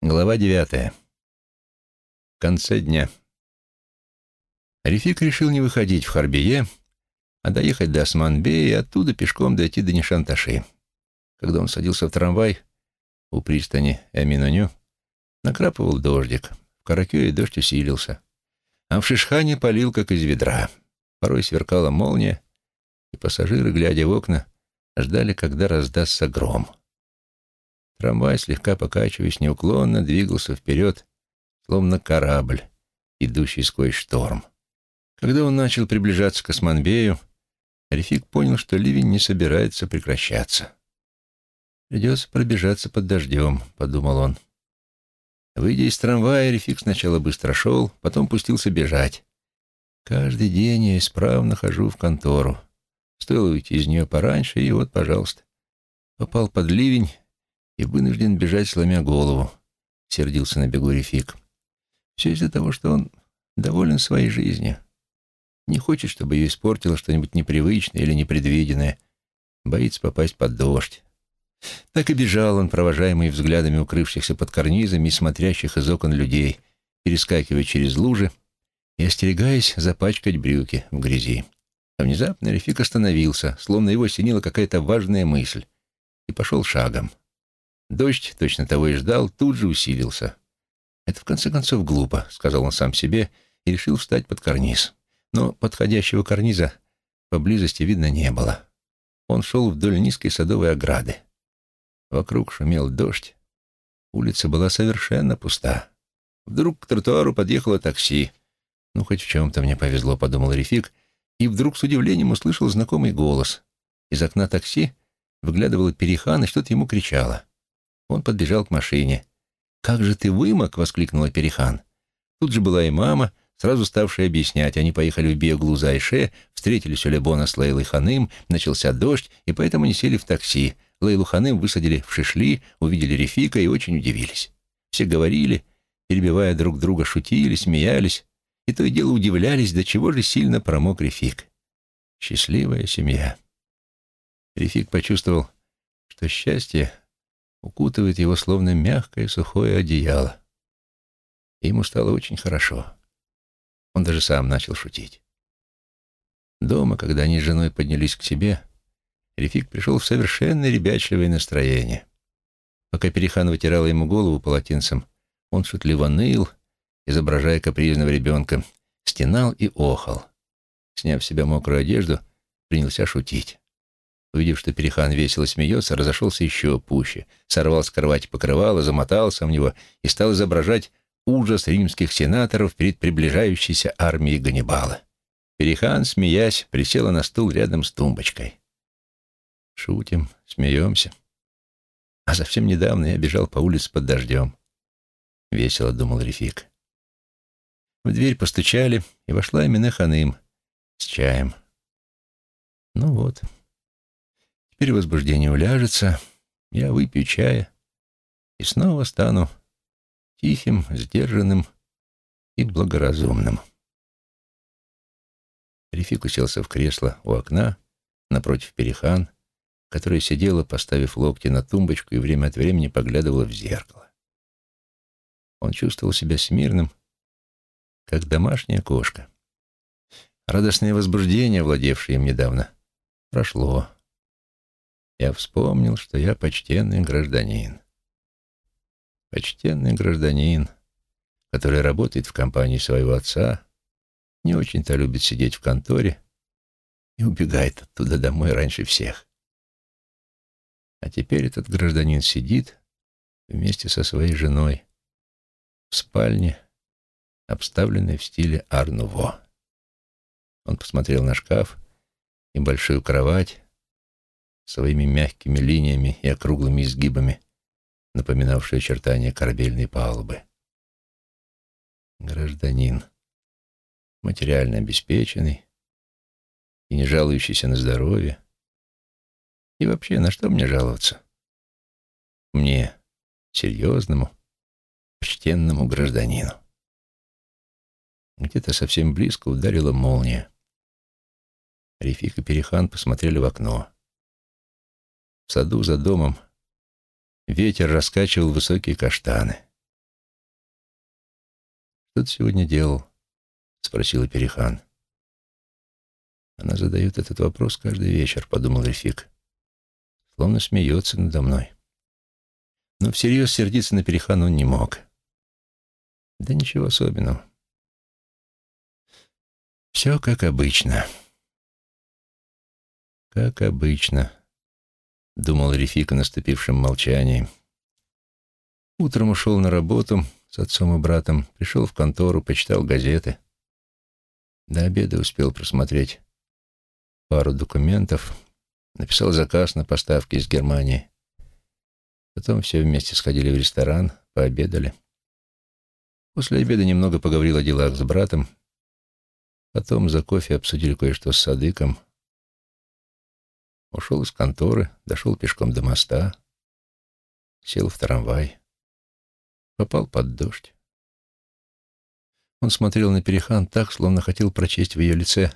Глава девятая. В конце дня. Рефик решил не выходить в Харбие, а доехать до Османбе и оттуда пешком дойти до Нишанташи. Когда он садился в трамвай у пристани Эминоню, накрапывал дождик. В Каракёе дождь усилился. А в Шишхане полил, как из ведра. Порой сверкала молния, и пассажиры, глядя в окна, ждали, когда раздастся гром. Трамвай, слегка покачиваясь неуклонно, двигался вперед, словно корабль, идущий сквозь шторм. Когда он начал приближаться к Османбею, Рефик понял, что ливень не собирается прекращаться. «Придется пробежаться под дождем», — подумал он. Выйдя из трамвая, Рефик сначала быстро шел, потом пустился бежать. Каждый день я исправно хожу в контору. Стоило уйти из нее пораньше, и вот, пожалуйста, попал под ливень и вынужден бежать, сломя голову», — сердился на бегу Рефик. «Все из-за того, что он доволен своей жизнью. Не хочет, чтобы ее испортило что-нибудь непривычное или непредвиденное. Боится попасть под дождь. Так и бежал он, провожаемый взглядами укрывшихся под карнизами и смотрящих из окон людей, перескакивая через лужи и остерегаясь запачкать брюки в грязи. А внезапно Рефик остановился, словно его осенила какая-то важная мысль, и пошел шагом. Дождь, точно того и ждал, тут же усилился. «Это, в конце концов, глупо», — сказал он сам себе и решил встать под карниз. Но подходящего карниза поблизости видно не было. Он шел вдоль низкой садовой ограды. Вокруг шумел дождь. Улица была совершенно пуста. Вдруг к тротуару подъехало такси. «Ну, хоть в чем-то мне повезло», — подумал Рефик, и вдруг с удивлением услышал знакомый голос. Из окна такси выглядывала Перехан и что-то ему кричала. Он подбежал к машине. «Как же ты вымок!» — воскликнула Перехан. Тут же была и мама, сразу ставшая объяснять. Они поехали в Биоглу за Айше, встретились у Лебона с Лейлой Ханым, начался дождь, и поэтому не сели в такси. Лейлу Ханым высадили в Шишли, увидели Рефика и очень удивились. Все говорили, перебивая друг друга, шутили, смеялись, и то и дело удивлялись, до чего же сильно промок Рефик. Счастливая семья. Рефик почувствовал, что счастье укутывает его словно мягкое сухое одеяло. И ему стало очень хорошо. Он даже сам начал шутить. Дома, когда они с женой поднялись к себе, Рефик пришел в совершенно ребячливое настроение. Пока Перехан вытирала ему голову полотенцем, он шутливо ныл, изображая капризного ребенка, стенал и охал. Сняв с себя мокрую одежду, принялся шутить. Увидев, что Перехан весело смеется, разошелся еще пуще, сорвал с кровати покрывало, замотался в него и стал изображать ужас римских сенаторов перед приближающейся армией Ганнибала. Перехан, смеясь, присела на стул рядом с тумбочкой. Шутим, смеемся. А совсем недавно я бежал по улице под дождем. Весело думал Рефик. В дверь постучали, и вошла Эмине Ханым с чаем. Ну вот, Теперь возбуждение уляжется, я выпью чая и снова стану тихим, сдержанным и благоразумным. Рефик уселся в кресло у окна, напротив Перехан, которая сидела, поставив локти на тумбочку и время от времени поглядывала в зеркало. Он чувствовал себя смирным, как домашняя кошка. Радостное возбуждение, владевшее им недавно, прошло я вспомнил, что я почтенный гражданин. Почтенный гражданин, который работает в компании своего отца, не очень-то любит сидеть в конторе и убегает оттуда домой раньше всех. А теперь этот гражданин сидит вместе со своей женой в спальне, обставленной в стиле Арнуво. Он посмотрел на шкаф и большую кровать, своими мягкими линиями и округлыми изгибами, напоминавшие очертания корабельной палубы. Гражданин, материально обеспеченный и не жалующийся на здоровье. И вообще, на что мне жаловаться? Мне, серьезному, почтенному гражданину. Где-то совсем близко ударила молния. Рефик и Перехан посмотрели в окно. В саду за домом ветер раскачивал высокие каштаны. «Что ты сегодня делал?» — спросила Перехан. Она задает этот вопрос каждый вечер, — подумал Рефик. Словно смеется надо мной. Но всерьез сердиться на Перехан он не мог. Да ничего особенного. Все как обычно. Как обычно, — думал Рефик о наступившем молчании. Утром ушел на работу с отцом и братом, пришел в контору, почитал газеты. До обеда успел просмотреть пару документов, написал заказ на поставки из Германии. Потом все вместе сходили в ресторан, пообедали. После обеда немного поговорил о делах с братом. Потом за кофе обсудили кое-что с Садыком. Ушел из конторы, дошел пешком до моста, сел в трамвай. Попал под дождь. Он смотрел на Перехан так, словно хотел прочесть в ее лице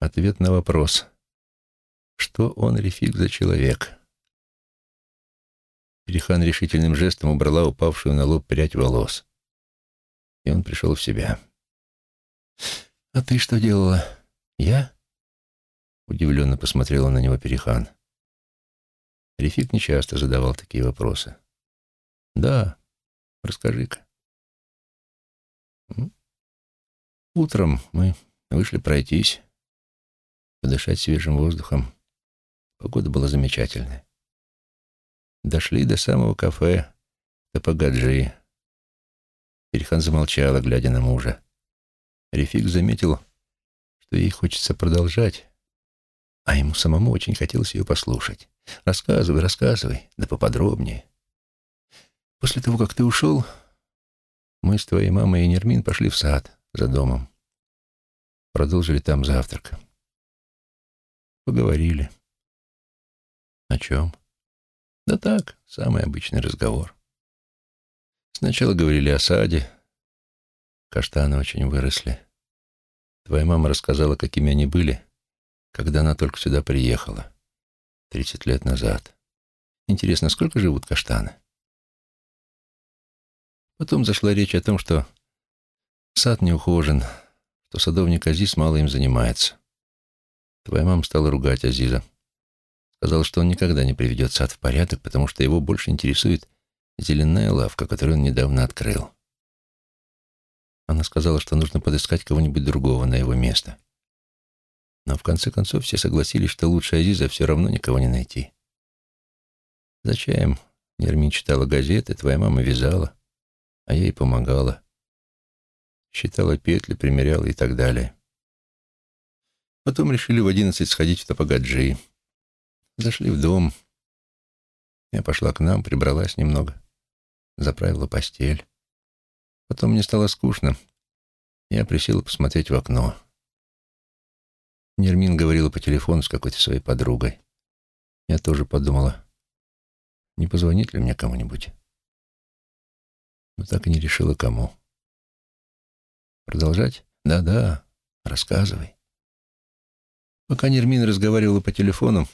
ответ на вопрос, что он, Рефик, за человек. Перехан решительным жестом убрала упавшую на лоб прядь волос. И он пришел в себя. «А ты что делала? Я?» Удивленно посмотрела на него Перехан. Рефик нечасто задавал такие вопросы. «Да, расскажи-ка». Утром мы вышли пройтись, подышать свежим воздухом. Погода была замечательная. Дошли до самого кафе Тапагаджи. Перехан замолчала, глядя на мужа. Рефик заметил, что ей хочется продолжать, а ему самому очень хотелось ее послушать. «Рассказывай, рассказывай, да поподробнее». «После того, как ты ушел, мы с твоей мамой и Нермин пошли в сад за домом. Продолжили там завтрак. Поговорили. О чем? Да так, самый обычный разговор. Сначала говорили о саде. Каштаны очень выросли. Твоя мама рассказала, какими они были, когда она только сюда приехала, тридцать лет назад. Интересно, сколько живут каштаны? Потом зашла речь о том, что сад не ухожен, что садовник Азиз мало им занимается. Твоя мама стала ругать Азиза. Сказала, что он никогда не приведет сад в порядок, потому что его больше интересует зеленая лавка, которую он недавно открыл. Она сказала, что нужно подыскать кого-нибудь другого на его место. Но в конце концов все согласились, что лучше Азиза все равно никого не найти. За чаем Нермин читала газеты, твоя мама вязала, а я ей помогала. Считала петли, примеряла и так далее. Потом решили в одиннадцать сходить в Тапагаджи. Зашли в дом. Я пошла к нам, прибралась немного, заправила постель. Потом мне стало скучно. Я присела посмотреть в окно. Нермин говорила по телефону с какой-то своей подругой. Я тоже подумала, не позвонить ли мне кому-нибудь. Но так и не решила, кому. Продолжать? Да-да, рассказывай. Пока Нермин разговаривала по телефону,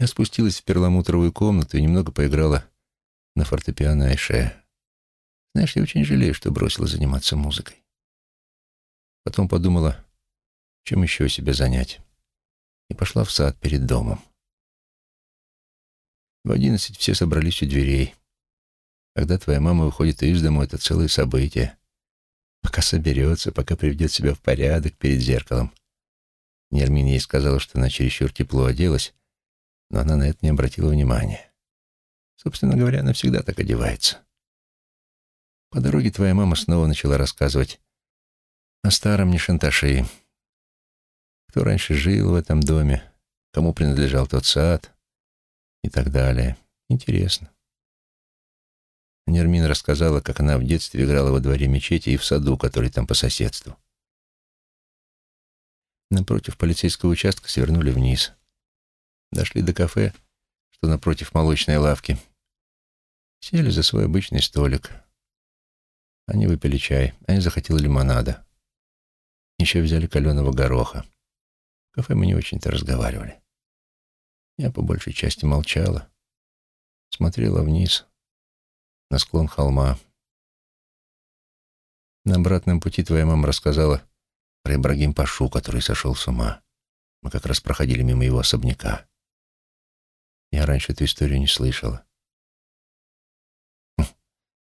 я спустилась в перламутровую комнату и немного поиграла на фортепиано Айше. Знаешь, я очень жалею, что бросила заниматься музыкой. Потом подумала, чем еще себя занять, и пошла в сад перед домом. В одиннадцать все собрались у дверей. Когда твоя мама выходит из дому, это целое событие. Пока соберется, пока приведет себя в порядок перед зеркалом. Нермин ей сказала, что она чересчур тепло оделась, но она на это не обратила внимания. Собственно говоря, она всегда так одевается. По дороге твоя мама снова начала рассказывать о старом Нишанташи. Кто раньше жил в этом доме, кому принадлежал тот сад и так далее. Интересно. Нермин рассказала, как она в детстве играла во дворе мечети и в саду, который там по соседству. Напротив полицейского участка свернули вниз. Дошли до кафе, что напротив молочной лавки. Сели за свой обычный столик. Они выпили чай, а я захотел лимонада. Еще взяли каленого гороха. В кафе мы не очень-то разговаривали. Я по большей части молчала, смотрела вниз, на склон холма. На обратном пути твоя мама рассказала про Ибрагим Пашу, который сошел с ума. Мы как раз проходили мимо его особняка. Я раньше эту историю не слышала. Хм,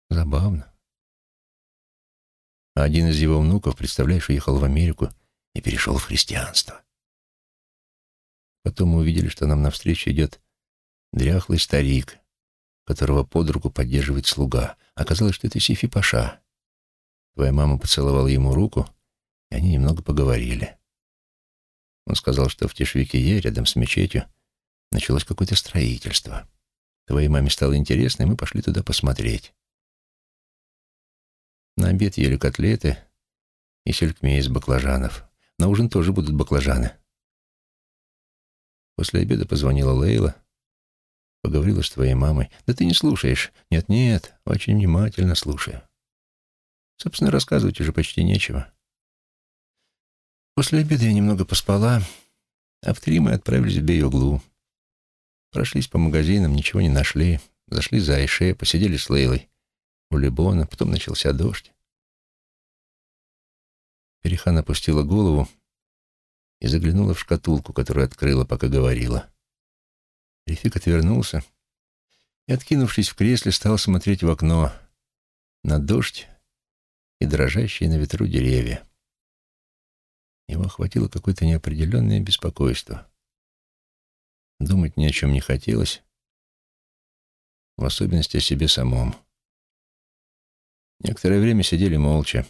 забавно. Один из его внуков, представляешь, уехал в Америку и перешел в христианство. Потом мы увидели, что нам навстречу идет дряхлый старик, которого под руку поддерживает слуга. Оказалось, что это Сифи Паша. Твоя мама поцеловала ему руку, и они немного поговорили. Он сказал, что в Тишвикие, рядом с мечетью, началось какое-то строительство. Твоей маме стало интересно, и мы пошли туда посмотреть. На обед ели котлеты и селькме из баклажанов. На ужин тоже будут баклажаны. После обеда позвонила Лейла, поговорила с твоей мамой. Да ты не слушаешь. Нет-нет, очень внимательно слушаю. Собственно, рассказывать уже почти нечего. После обеда я немного поспала, а в три мы отправились в Бей-Углу. Прошлись по магазинам, ничего не нашли. Зашли за Айше, посидели с Лейлой у Либона, потом начался дождь. Перехан опустила голову и заглянула в шкатулку, которую открыла, пока говорила. Рефик отвернулся и, откинувшись в кресле, стал смотреть в окно на дождь и дрожащие на ветру деревья. Его охватило какое-то неопределенное беспокойство. Думать ни о чем не хотелось, в особенности о себе самом. Некоторое время сидели молча,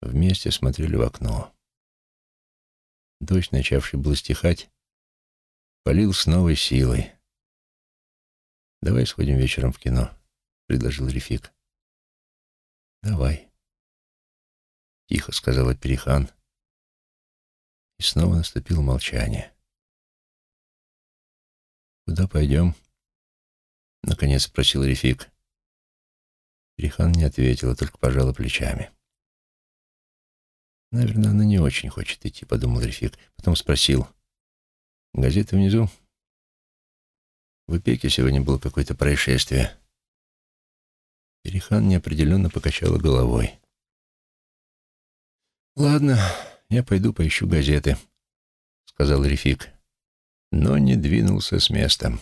вместе смотрели в окно. Дождь, начавший было стихать, полил с новой силой. «Давай сходим вечером в кино», — предложил Рефик. «Давай», — тихо сказала Перехан. И снова наступило молчание. «Куда пойдем?» — наконец спросил Рефик. Перехан не ответила, только пожала плечами. «Наверное, она не очень хочет идти», — подумал Рефик. Потом спросил. «Газета внизу?» «В Ипеке сегодня было какое-то происшествие». Перехан неопределенно покачала головой. «Ладно, я пойду поищу газеты», — сказал Рефик, но не двинулся с места.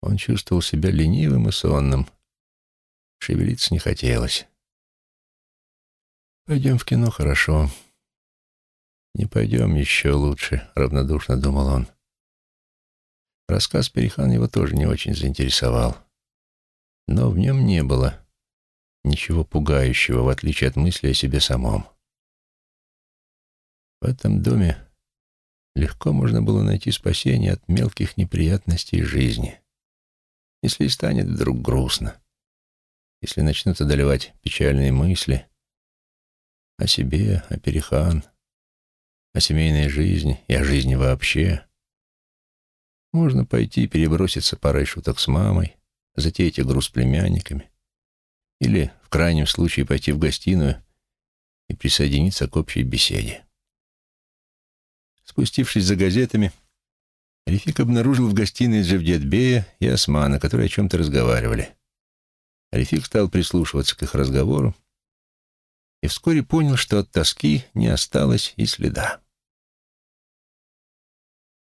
Он чувствовал себя ленивым и сонным. Шевелиться не хотелось. «Пойдем в кино, хорошо. Не пойдем еще лучше», — равнодушно думал он. Рассказ Перехан его тоже не очень заинтересовал. Но в нем не было ничего пугающего, в отличие от мысли о себе самом. В этом доме легко можно было найти спасение от мелких неприятностей жизни. Если и станет вдруг грустно, если начнут одолевать печальные мысли о себе, о Перехан, о семейной жизни и о жизни вообще, можно пойти переброситься парой шуток с мамой, затеять игру с племянниками или, в крайнем случае, пойти в гостиную и присоединиться к общей беседе. Спустившись за газетами, Рефик обнаружил в гостиной Джевдетбея и Османа, которые о чем-то разговаривали. Рефик стал прислушиваться к их разговору и вскоре понял, что от тоски не осталось и следа.